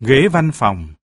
ghế văn phòng.